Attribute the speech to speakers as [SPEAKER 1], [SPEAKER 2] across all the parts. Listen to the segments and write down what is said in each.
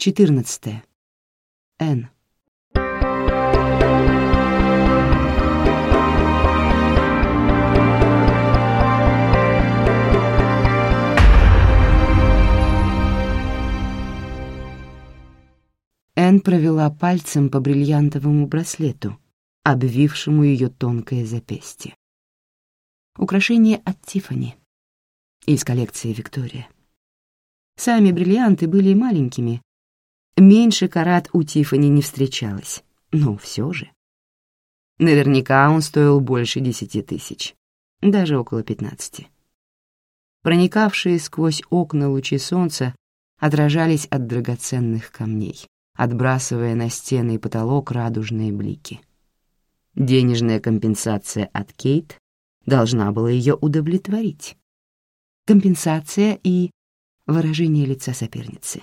[SPEAKER 1] 14. Н. Эн провела пальцем по бриллиантовому браслету, обвившему ее тонкое запястье. Украшение от Тиффани из коллекции Виктория. Сами бриллианты были маленькими. Меньше карат у Тиффани не встречалось, но все же. Наверняка он стоил больше десяти тысяч, даже около пятнадцати. Проникавшие сквозь окна лучи солнца отражались от драгоценных камней отбрасывая на стены и потолок радужные блики. Денежная компенсация от Кейт должна была ее удовлетворить. Компенсация и выражение лица соперницы.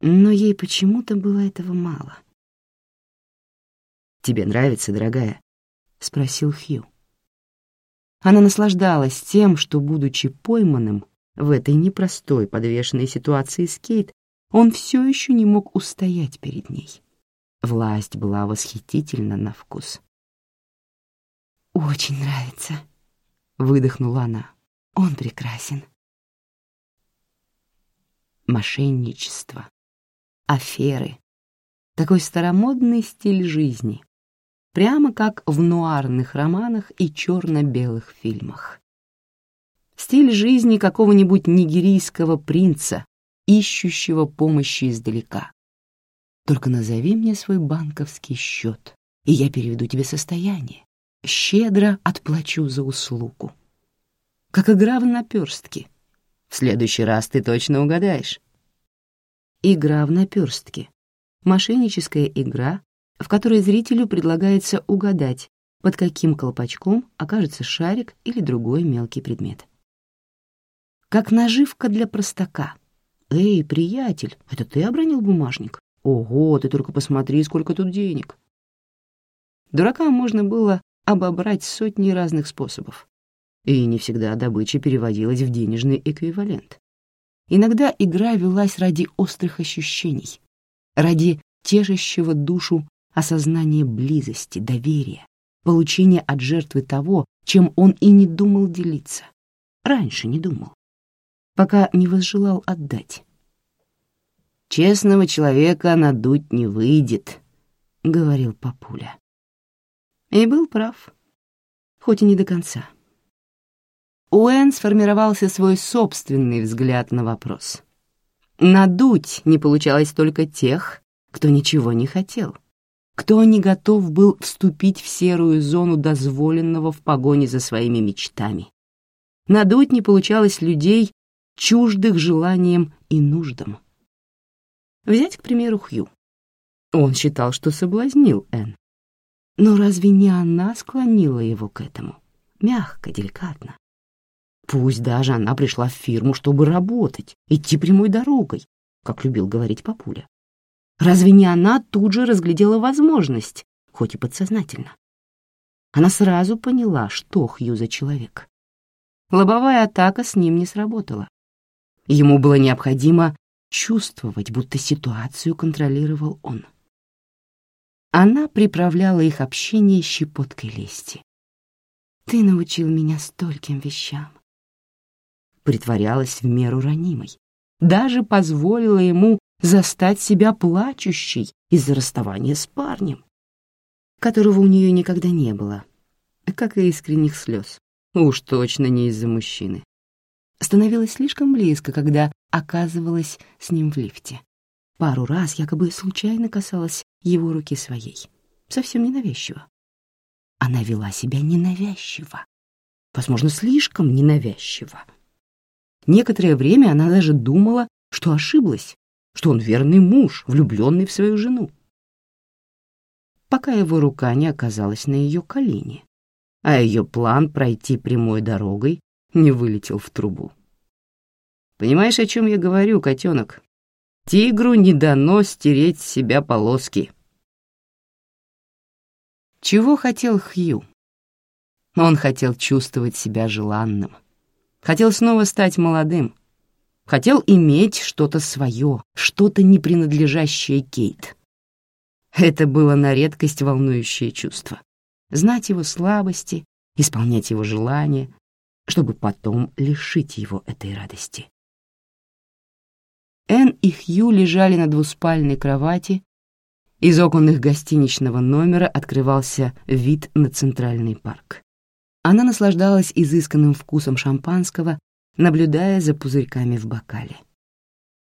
[SPEAKER 1] Но ей почему-то было этого мало. «Тебе нравится, дорогая?» — спросил Хью. Она наслаждалась тем, что, будучи пойманным в этой непростой подвешенной ситуации с Кейт, он все еще не мог устоять перед ней. Власть была восхитительна на вкус. «Очень нравится», — выдохнула она. «Он прекрасен». Мошенничество, аферы, такой старомодный стиль жизни, прямо как в нуарных романах и черно-белых фильмах. Стиль жизни какого-нибудь нигерийского принца, ищущего помощи издалека. Только назови мне свой банковский счет, и я переведу тебе состояние. Щедро отплачу за услугу. Как игра в наперстки. В следующий раз ты точно угадаешь. Игра в наперстки. Мошенническая игра, в которой зрителю предлагается угадать, под каким колпачком окажется шарик или другой мелкий предмет. Как наживка для простака — «Эй, приятель, это ты обронил бумажник? Ого, ты только посмотри, сколько тут денег!» Дурака можно было обобрать сотни разных способов, и не всегда добыча переводилась в денежный эквивалент. Иногда игра велась ради острых ощущений, ради тешащего душу осознания близости, доверия, получения от жертвы того, чем он и не думал делиться. Раньше не думал пока не возжелал отдать. «Честного человека надуть не выйдет», — говорил папуля. И был прав, хоть и не до конца. У Энн сформировался свой собственный взгляд на вопрос. Надуть не получалось только тех, кто ничего не хотел, кто не готов был вступить в серую зону дозволенного в погоне за своими мечтами. Надуть не получалось людей, чуждых желаниям и нуждам. Взять, к примеру, Хью. Он считал, что соблазнил Энн. Но разве не она склонила его к этому? Мягко, деликатно. Пусть даже она пришла в фирму, чтобы работать, идти прямой дорогой, как любил говорить папуля. Разве не она тут же разглядела возможность, хоть и подсознательно? Она сразу поняла, что Хью за человек. Лобовая атака с ним не сработала. Ему было необходимо чувствовать, будто ситуацию контролировал он. Она приправляла их общение щепоткой лести. «Ты научил меня стольким вещам». Притворялась в меру ранимой. Даже позволила ему застать себя плачущей из-за расставания с парнем, которого у нее никогда не было, как и искренних слез. Уж точно не из-за мужчины становилась слишком близко, когда оказывалась с ним в лифте. Пару раз якобы случайно касалась его руки своей. Совсем ненавязчиво. Она вела себя ненавязчиво. Возможно, слишком ненавязчиво. Некоторое время она даже думала, что ошиблась, что он верный муж, влюбленный в свою жену. Пока его рука не оказалась на ее колене, а ее план пройти прямой дорогой не вылетел в трубу. Понимаешь, о чем я говорю, котенок? Тигру не дано стереть с себя полоски. Чего хотел Хью? Он хотел чувствовать себя желанным. Хотел снова стать молодым. хотел иметь что-то свое, что-то не принадлежащее Кейт. Это было на редкость волнующее чувство. Знать его слабости, исполнять его желания, чтобы потом лишить его этой радости. Энн и Хью лежали на двуспальной кровати. Из окон их гостиничного номера открывался вид на Центральный парк. Она наслаждалась изысканным вкусом шампанского, наблюдая за пузырьками в бокале.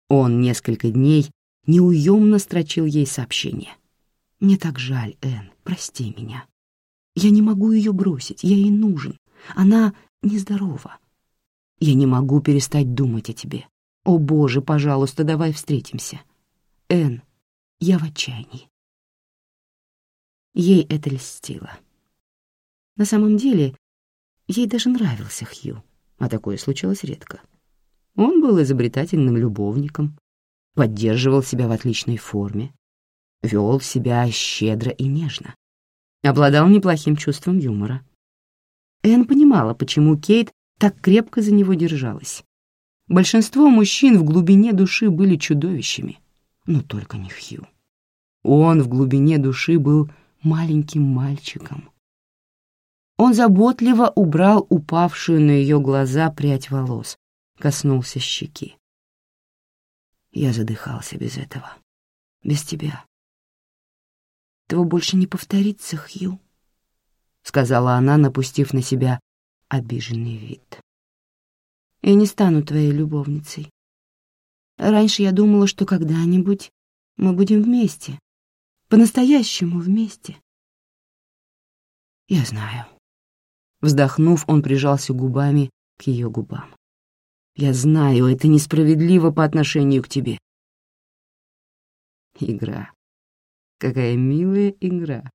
[SPEAKER 1] Он несколько дней неуемно строчил ей сообщение. «Мне так жаль, Энн, прости меня. Я не могу ее бросить, я ей нужен. Она нездорова. Я не могу перестать думать о тебе. О, Боже, пожалуйста, давай встретимся. Энн, я в отчаянии». Ей это льстило. На самом деле, ей даже нравился Хью а такое случалось редко. Он был изобретательным любовником, поддерживал себя в отличной форме, вел себя щедро и нежно, обладал неплохим чувством юмора. Энн понимала, почему Кейт так крепко за него держалась. Большинство мужчин в глубине души были чудовищами, но только не Хью. Он в глубине души был маленьким мальчиком, он заботливо убрал упавшую на ее глаза прядь волос, коснулся щеки. Я задыхался без этого, без тебя. Того больше не повторится, Хью, — сказала она, напустив на себя обиженный вид. Я не стану твоей любовницей. Раньше я думала, что когда-нибудь мы будем вместе, по-настоящему вместе. Я знаю. Вздохнув, он прижался губами к ее губам. «Я знаю, это несправедливо по отношению к тебе». Игра. Какая милая игра.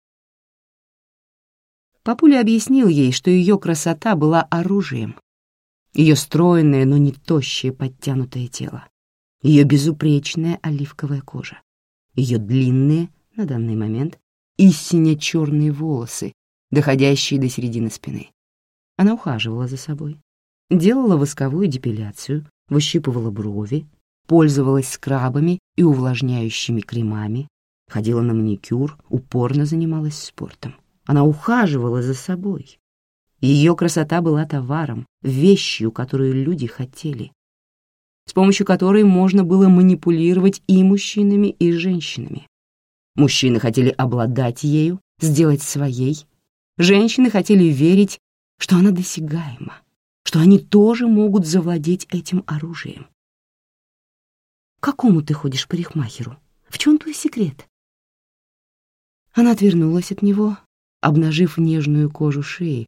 [SPEAKER 1] Папуля объяснил ей, что ее красота была оружием. Ее стройное, но не тощее подтянутое тело. Ее безупречная оливковая кожа. Ее длинные, на данный момент, истинно черные волосы, доходящие до середины спины. Она ухаживала за собой, делала восковую депиляцию, выщипывала брови, пользовалась скрабами и увлажняющими кремами, ходила на маникюр, упорно занималась спортом. Она ухаживала за собой. Ее красота была товаром, вещью, которую люди хотели, с помощью которой можно было манипулировать и мужчинами, и женщинами. Мужчины хотели обладать ею, сделать своей. Женщины хотели верить что она досягаема, что они тоже могут завладеть этим оружием. «К какому ты ходишь парикмахеру? В чем твой секрет?» Она отвернулась от него, обнажив нежную кожу шеи,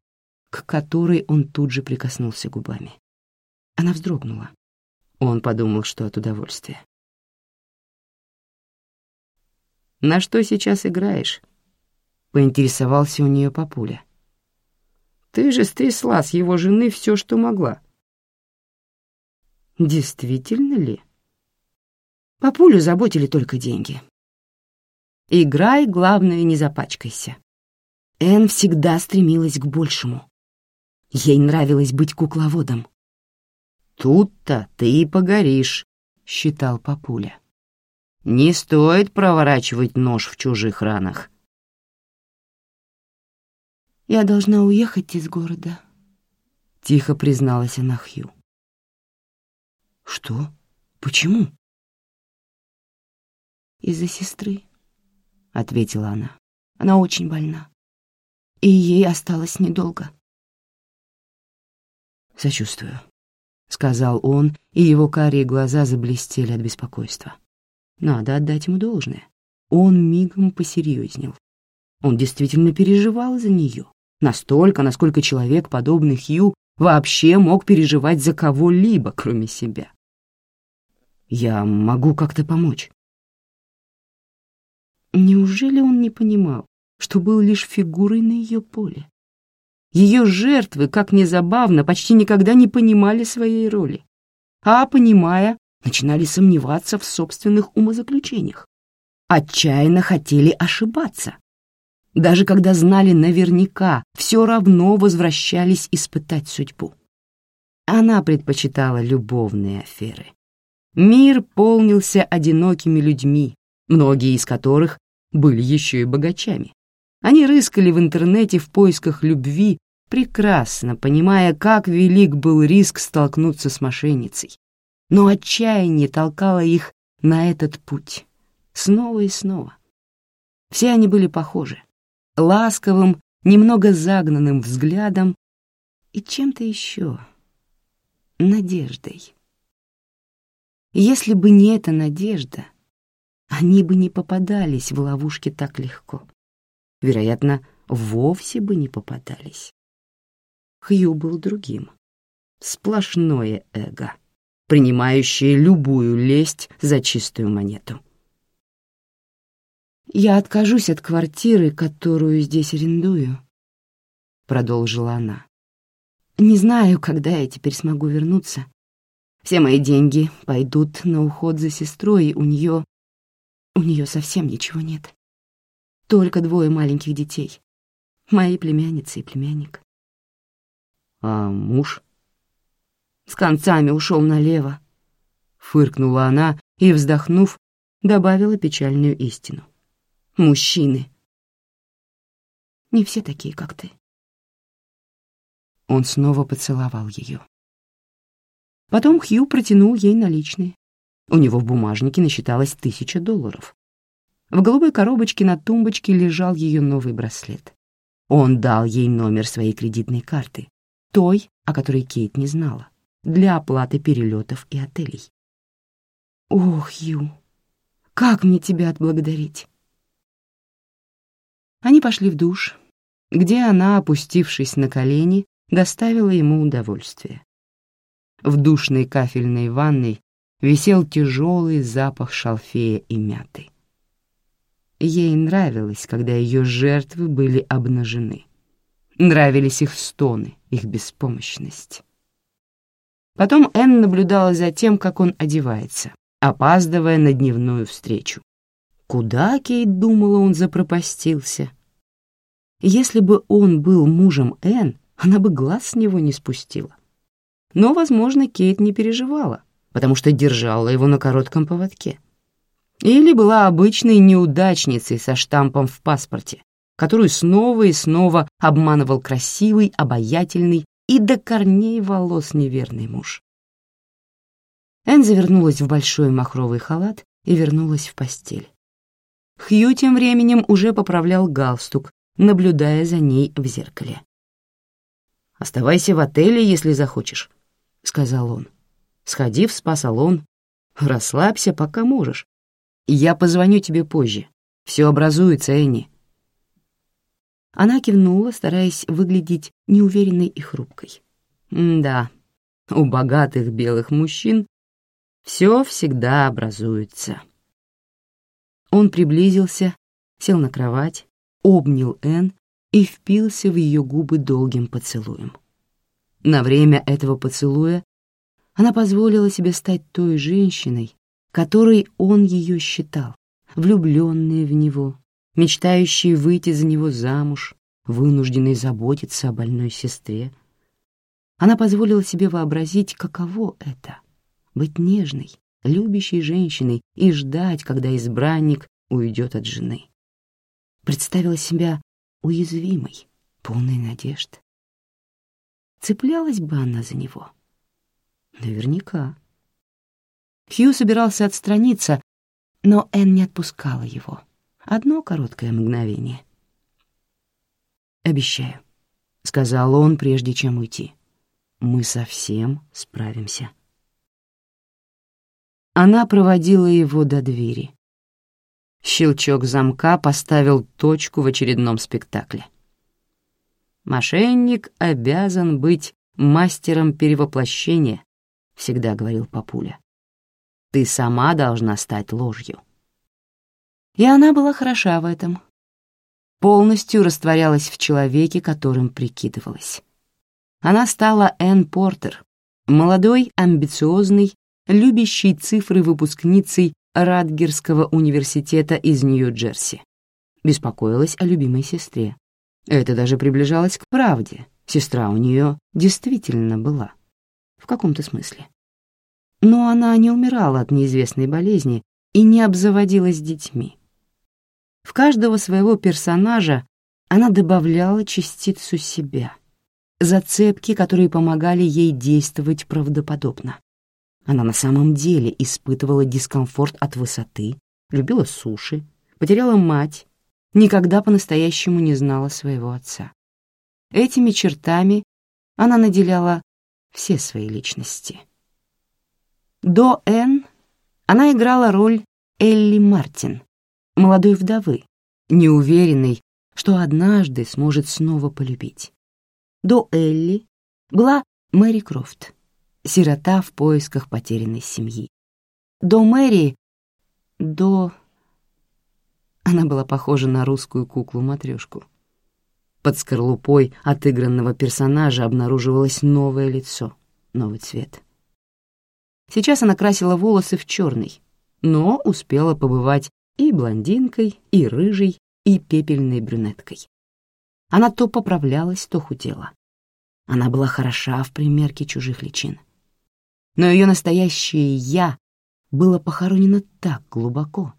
[SPEAKER 1] к которой он тут же прикоснулся губами. Она вздрогнула. Он подумал, что от удовольствия. «На что сейчас играешь?» — поинтересовался у нее папуля. Ты же стрясла с его жены все, что могла. Действительно ли? Папулю заботили только деньги. Играй, главное, не запачкайся. Эн всегда стремилась к большему. Ей нравилось быть кукловодом. «Тут-то ты и погоришь», — считал папуля. «Не стоит проворачивать нож в чужих ранах. «Я должна уехать из города», — тихо призналась она Хью. «Что? Почему?» «Из-за сестры», — ответила она. «Она очень больна, и ей осталось недолго». «Сочувствую», — сказал он, и его карие глаза заблестели от беспокойства. Надо отдать ему должное. Он мигом посерьезнел. Он действительно переживал за нее. Настолько, насколько человек, подобный Хью, вообще мог переживать за кого-либо, кроме себя. «Я могу как-то помочь». Неужели он не понимал, что был лишь фигурой на ее поле? Ее жертвы, как ни забавно, почти никогда не понимали своей роли, а, понимая, начинали сомневаться в собственных умозаключениях. Отчаянно хотели ошибаться, даже когда знали наверняка, все равно возвращались испытать судьбу. Она предпочитала любовные аферы, Мир полнился одинокими людьми, многие из которых были еще и богачами. Они рыскали в интернете в поисках любви, прекрасно понимая, как велик был риск столкнуться с мошенницей. Но отчаяние толкало их на этот путь снова и снова. Все они были похожи, ласковым, немного загнанным взглядом и чем-то еще, надеждой. Если бы не эта надежда, они бы не попадались в ловушки так легко. Вероятно, вовсе бы не попадались. Хью был другим. Сплошное эго, принимающее любую лесть за чистую монету. «Я откажусь от квартиры, которую здесь арендую», — продолжила она. «Не знаю, когда я теперь смогу вернуться. Все мои деньги пойдут на уход за сестрой, у нее... У нее совсем ничего нет. Только двое маленьких детей. Мои племянницы и племянник.
[SPEAKER 2] А муж?
[SPEAKER 1] С концами ушел налево. Фыркнула она и, вздохнув, добавила печальную истину. Мужчины. Не все такие, как ты. Он снова поцеловал ее. Потом Хью протянул ей наличные. У него в бумажнике насчиталось тысяча долларов. В голубой коробочке на тумбочке лежал ее новый браслет. Он дал ей номер своей кредитной карты, той, о которой Кейт не знала, для оплаты перелетов и отелей. «Ох, Хью, как мне тебя отблагодарить?» Они пошли в душ, где она, опустившись на колени, доставила ему удовольствие. В душной кафельной ванной висел тяжелый запах шалфея и мяты. Ей нравилось, когда ее жертвы были обнажены. Нравились их стоны, их беспомощность. Потом Энн наблюдала за тем, как он одевается, опаздывая на дневную встречу. Куда, Кейт думала, он запропастился? Если бы он был мужем Энн, она бы глаз с него не спустила. Но, возможно, Кейт не переживала, потому что держала его на коротком поводке. Или была обычной неудачницей со штампом в паспорте, которую снова и снова обманывал красивый, обаятельный и до корней волос неверный муж. Энн завернулась в большой махровый халат и вернулась в постель. Хью тем временем уже поправлял галстук, наблюдая за ней в зеркале. «Оставайся в отеле, если захочешь», — сказал он. «Сходи в спа-салон, расслабься, пока можешь. Я позвоню тебе позже. Все образуется, Энни». Она кивнула, стараясь выглядеть неуверенной и хрупкой. «Да, у богатых белых мужчин все всегда образуется». Он приблизился, сел на кровать, обнял Энн и впился в ее губы долгим поцелуем. На время этого поцелуя она позволила себе стать той женщиной, которой он ее считал, влюбленной в него, мечтающей выйти за него замуж, вынужденной заботиться о больной сестре. Она позволила себе вообразить, каково это — быть нежной, любящей женщиной и ждать, когда избранник уйдет от жены. Представила себя уязвимой, полной надежд. Цеплялась бы она за него? Наверняка. Хью собирался отстраниться, но Энн не отпускала его. Одно короткое мгновение. «Обещаю», — сказал он, прежде чем уйти. «Мы совсем справимся». Она проводила его до двери. Щелчок замка поставил точку в очередном спектакле. «Мошенник обязан быть мастером перевоплощения», — всегда говорил Папуля. «Ты сама должна стать ложью». И она была хороша в этом. Полностью растворялась в человеке, которым прикидывалась. Она стала Энн Портер, молодой, амбициозной, любящей цифры выпускницей Радгерского университета из Нью-Джерси. Беспокоилась о любимой сестре. Это даже приближалось к правде. Сестра у нее действительно была. В каком-то смысле. но она не умирала от неизвестной болезни и не обзаводилась детьми. В каждого своего персонажа она добавляла частицу себя, зацепки, которые помогали ей действовать правдоподобно. Она на самом деле испытывала дискомфорт от высоты, любила суши, потеряла мать, никогда по-настоящему не знала своего отца. Этими чертами она наделяла все свои личности. До Н она играла роль Элли Мартин, молодой вдовы, неуверенной, что однажды сможет снова полюбить. До Элли была Мэри Крофт, сирота в поисках потерянной семьи. До Мэри... До... Она была похожа на русскую куклу-матрёшку. Под скорлупой отыгранного персонажа обнаруживалось новое лицо, новый цвет. Сейчас она красила волосы в черный, но успела побывать и блондинкой, и рыжей, и пепельной брюнеткой. Она то поправлялась, то худела. Она была хороша в примерке чужих личин. Но ее настоящее «я» было похоронено так глубоко,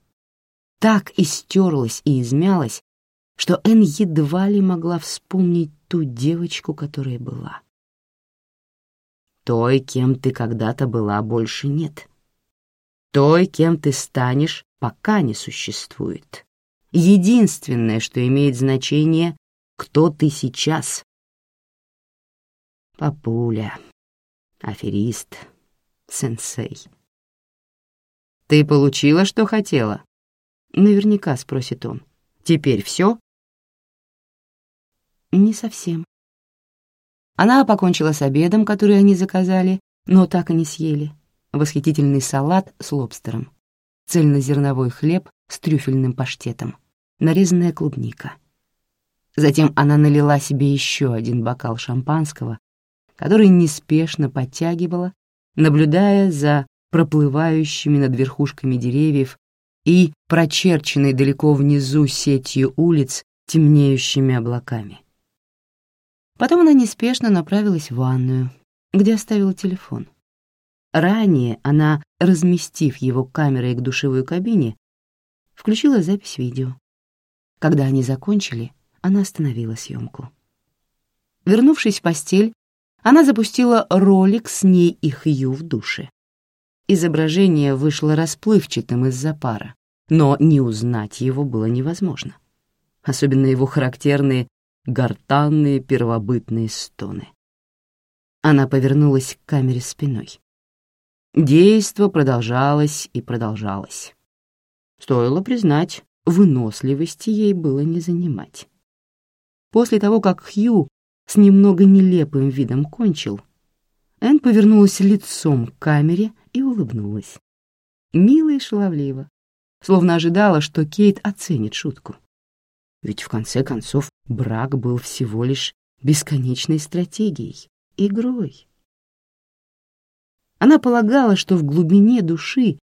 [SPEAKER 1] так истерлось и измялось, что Энн едва ли могла вспомнить ту девочку, которая была. Той, кем ты когда-то была, больше нет. Той, кем ты станешь, пока не существует. Единственное, что имеет значение, кто ты сейчас. Папуля, аферист, сенсей. «Ты получила, что хотела?» Наверняка, спросит он. «Теперь все?» Не совсем. Она покончила с обедом, который они заказали, но так и не съели. Восхитительный салат с лобстером, цельнозерновой хлеб с трюфельным паштетом, нарезанная клубника. Затем она налила себе еще один бокал шампанского, который неспешно подтягивала, наблюдая за проплывающими над верхушками деревьев и прочерченной далеко внизу сетью улиц темнеющими облаками. Потом она неспешно направилась в ванную, где оставила телефон. Ранее она, разместив его камерой к душевой кабине, включила запись видео. Когда они закончили, она остановила съемку. Вернувшись в постель, она запустила ролик с ней и Хью в душе. Изображение вышло расплывчатым из-за пара, но не узнать его было невозможно. Особенно его характерные гортанные первобытные стоны. Она повернулась к камере спиной. Действо продолжалось и продолжалось. Стоило признать, выносливости ей было не занимать. После того, как Хью с немного нелепым видом кончил, Энн повернулась лицом к камере и улыбнулась. Мило и шаловливо, словно ожидала, что Кейт оценит шутку. Ведь в конце концов брак был всего лишь бесконечной стратегией, игрой. Она полагала, что в глубине души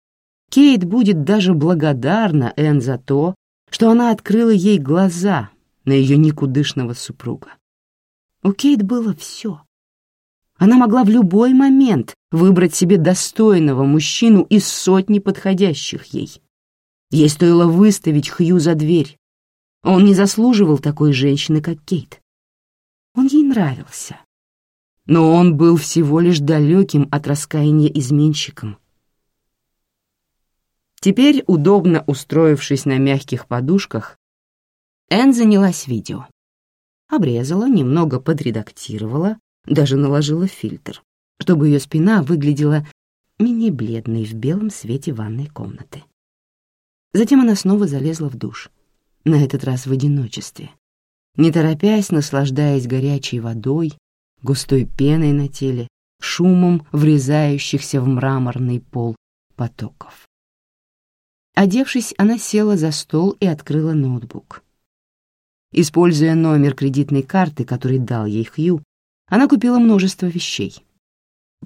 [SPEAKER 1] Кейт будет даже благодарна Энн за то, что она открыла ей глаза на ее никудышного супруга. У Кейт было все. Она могла в любой момент выбрать себе достойного мужчину из сотни подходящих ей. Ей стоило выставить Хью за дверь, он не заслуживал такой женщины, как Кейт. Он ей нравился. Но он был всего лишь далеким от раскаяния изменщиком. Теперь, удобно устроившись на мягких подушках, Энн занялась видео. Обрезала, немного подредактировала, даже наложила фильтр, чтобы ее спина выглядела менее бледной в белом свете ванной комнаты. Затем она снова залезла в душ — на этот раз в одиночестве, не торопясь, наслаждаясь горячей водой, густой пеной на теле, шумом врезающихся в мраморный пол потоков. Одевшись, она села за стол и открыла ноутбук. Используя номер кредитной карты, который дал ей Хью, она купила множество вещей.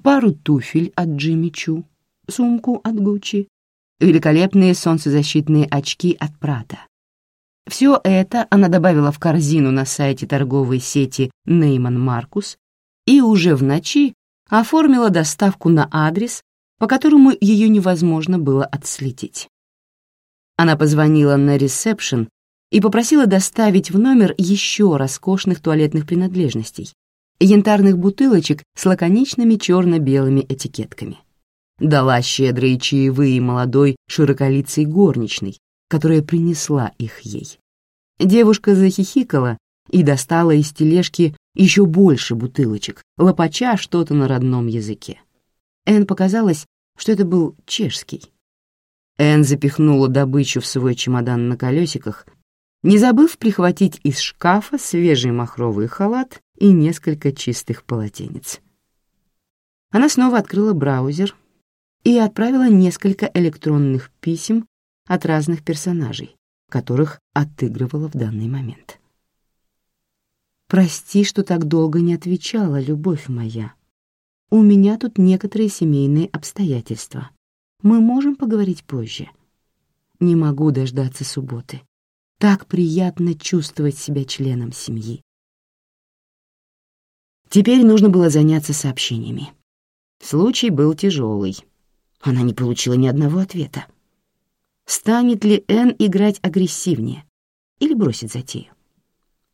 [SPEAKER 1] Пару туфель от Джимми Чу, сумку от Гуччи, великолепные солнцезащитные очки от Прада, все это она добавила в корзину на сайте торговой сети Нейман Маркус и уже в ночи оформила доставку на адрес, по которому ее невозможно было отследить. Она позвонила на ресепшн и попросила доставить в номер еще роскошных туалетных принадлежностей, янтарных бутылочек с лаконичными черно-белыми этикетками. Дала щедрые чаевые молодой широколицей горничной, которая принесла их ей. Девушка захихикала и достала из тележки еще больше бутылочек, лопача что-то на родном языке. Эн показалось, что это был чешский. Эн запихнула добычу в свой чемодан на колесиках, не забыв прихватить из шкафа свежий махровый халат и несколько чистых полотенец. Она снова открыла браузер и отправила несколько электронных писем от разных персонажей, которых отыгрывала в данный момент. «Прости, что так долго не отвечала, любовь моя. У меня тут некоторые семейные обстоятельства. Мы можем поговорить позже. Не могу дождаться субботы. Так приятно чувствовать себя членом семьи. Теперь нужно было заняться сообщениями. Случай был тяжелый. Она не получила ни одного ответа. Станет ли Энн играть агрессивнее или бросит затею?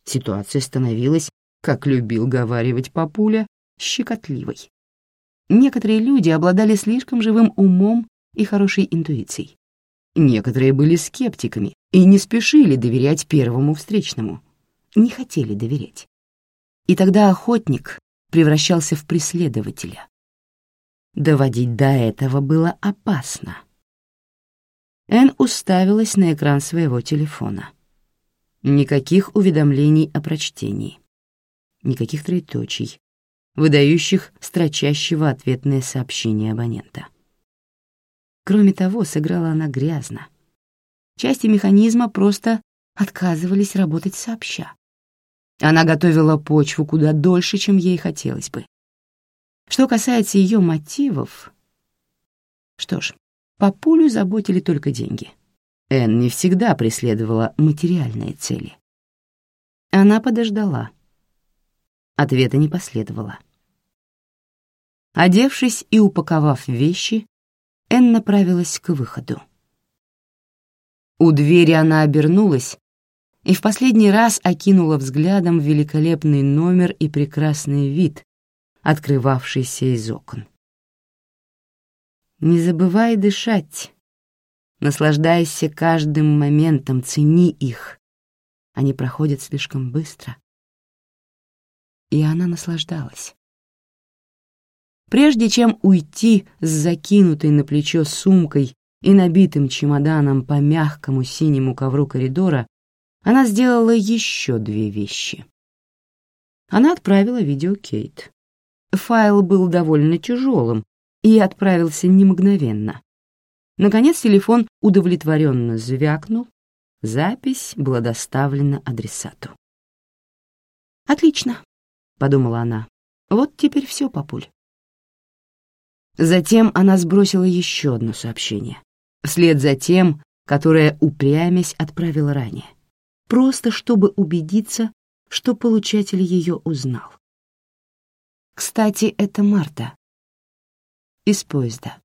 [SPEAKER 1] Ситуация становилась, как любил говаривать папуля, щекотливой. Некоторые люди обладали слишком живым умом и хорошей интуицией. Некоторые были скептиками и не спешили доверять первому встречному, не хотели доверять. И тогда охотник превращался в преследователя. Доводить до этого было опасно. Эн уставилась на экран своего телефона. Никаких уведомлений о прочтении. Никаких троеточий, выдающих строчащего ответное сообщение абонента. Кроме того, сыграла она грязно. Части механизма просто отказывались работать сообща. Она готовила почву куда дольше, чем ей хотелось бы. Что касается ее мотивов... Что ж, по пулю заботили только деньги. Энн не всегда преследовала материальные цели. Она подождала. Ответа не последовало. Одевшись и упаковав вещи, Энн направилась к выходу. У двери она обернулась и в последний раз окинула взглядом великолепный номер и прекрасный вид, открывавшийся из окон. «Не забывай дышать», Наслаждайся каждым моментом, цени их. Они проходят слишком быстро. И она наслаждалась. Прежде чем уйти с закинутой на плечо сумкой и набитым чемоданом по мягкому синему ковру коридора, она сделала еще две вещи. Она отправила видео Кейт. Файл был довольно тяжелым и отправился не мгновенно. Наконец телефон удовлетворенно звякнул, запись была доставлена адресату. «Отлично», — подумала она, — «вот теперь все, папуль». Затем она сбросила еще одно сообщение, вслед за тем, которое упрямясь отправила ранее, просто чтобы убедиться, что получатель ее узнал. Кстати, это Марта из поезда.